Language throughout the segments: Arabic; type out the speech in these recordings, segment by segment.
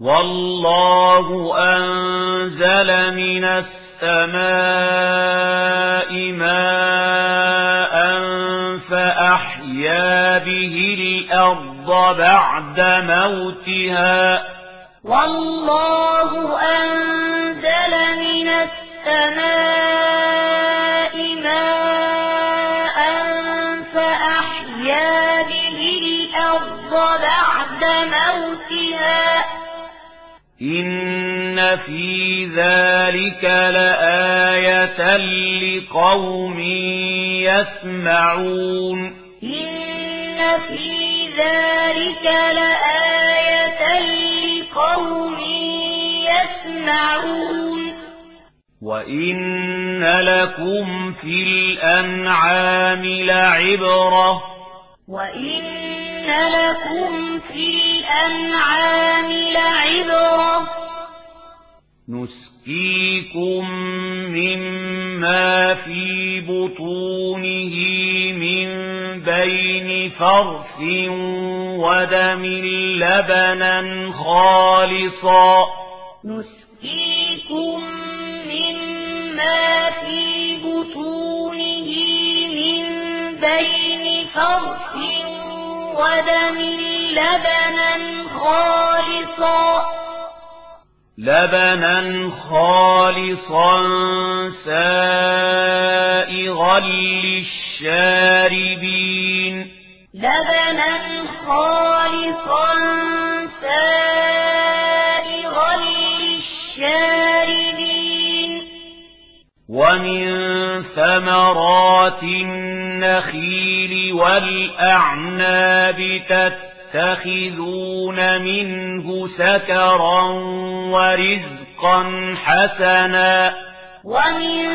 والله أنزل من السماء ماء فأحيا به الأرض بعد موتها. والله أنزل من السماء إن في ذلك لآية لقوم يسمعون إن في ذلك لآية لقوم يسمعون وإن لكم في الأنعام لعبرة وإن لكم في الأنعام نسقيكم مما في بطونه من بين فرث ودم لبنا خالصا. نسقيكم مما في بطونه من بين فرث ودم لبنا خالصا. لبنا خالصا سائغا للشاربين. لبنا خالصا سائغا للشاربين. ومن ثمرات النخيل والأعناب تتبع تَتَّخِذُونَ مِنْهُ سَكَرًا وَرِزْقًا حَسَنًا وَمِنْ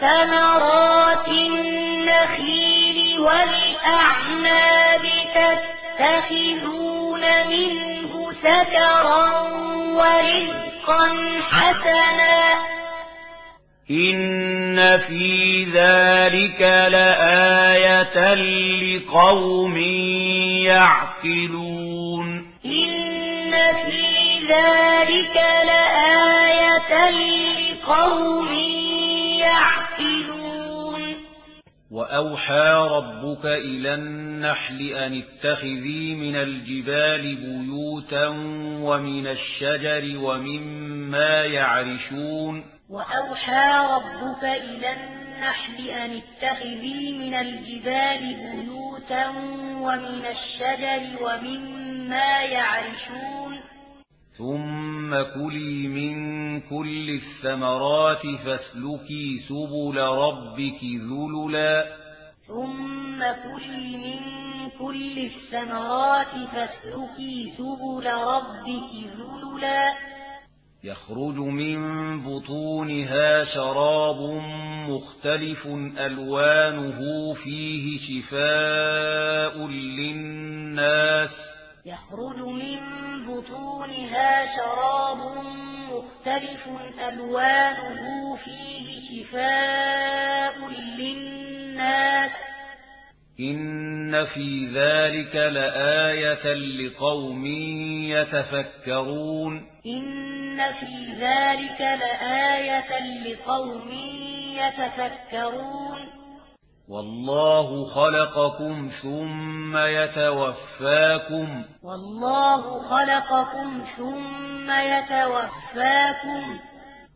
ثَمَرَاتِ النَّخِيلِ وَالْأَعْنَابِ تَتَّخِذُونَ مِنْهُ سَكَرًا وَرِزْقًا حَسَنًا إِنَّ فِي ذَلِكَ لَآيَةً لِقَوْمٍ يَعْلَمُونَ عاقلون إن في ذلك لآية لقوم يعقلون وأوحى ربك إلى النحل أن اتخذي من الجبال بيوتا ومن الشجر ومما يعرشون وأوحى ربك إلى النحل أن اتخذي من الجبال بيوتا ومن الشجر ومما يعرشون. ثم كلي من كل الثمرات فاسلكي سبل ربك ذللا. ثم كلي من كل الثمرات فاسلكي سبل ربك ذللا. يخرج من بطونها شراب مختلف ألوانه فيه شفاء للناس يخرج من بطونها شراب مختلف ألوانه فيه شفاء للناس إن في ذلك لآية لقوم يتفكرون إن في ذلك لآية لقوم يتفكرون والله خلقكم ثم يتوفاكم والله خلقكم ثم يتوفاكم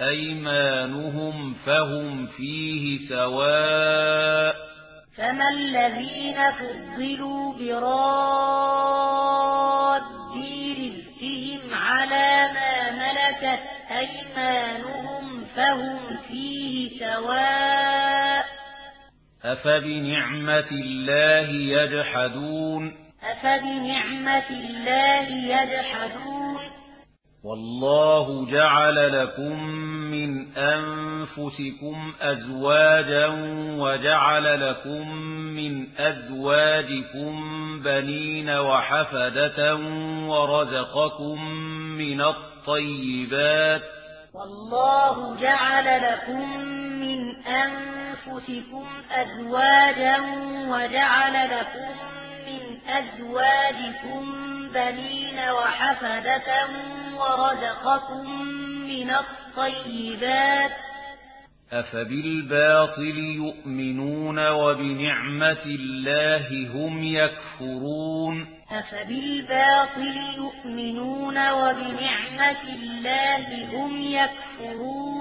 أيمانهم فهم فيه سواء فما الذين فضلوا براد رزقهم على ما ملكت أيمانهم فهم فيه سواء أفبنعمة الله يجحدون أفبنعمة الله يجحدون والله جعل لكم مِنْ أَنْفُسِكُمْ أَزْوَاجًا وَجَعَلَ لَكُمْ مِنْ أَزْوَاجِكُمْ بَنِينَ وَحَفَدَةً وَرَزَقَكُمْ مِنَ الطَّيِّبَاتِ وَاللَّهُ جَعَلَ لَكُمْ مِنْ أَنْفُسِكُمْ أَزْوَاجًا وَجَعَلَ لَكُمْ مِنْ أَزْوَاجِكُمْ بَنِينَ وَحَفَدَةً وَرَزَقَكُمْ من الطَّيِّبَاتِ الطيبات. أفبالباطل يؤمنون وبنعمة الله هم يكفرون. أفبالباطل يؤمنون وبنعمة الله هم يكفرون.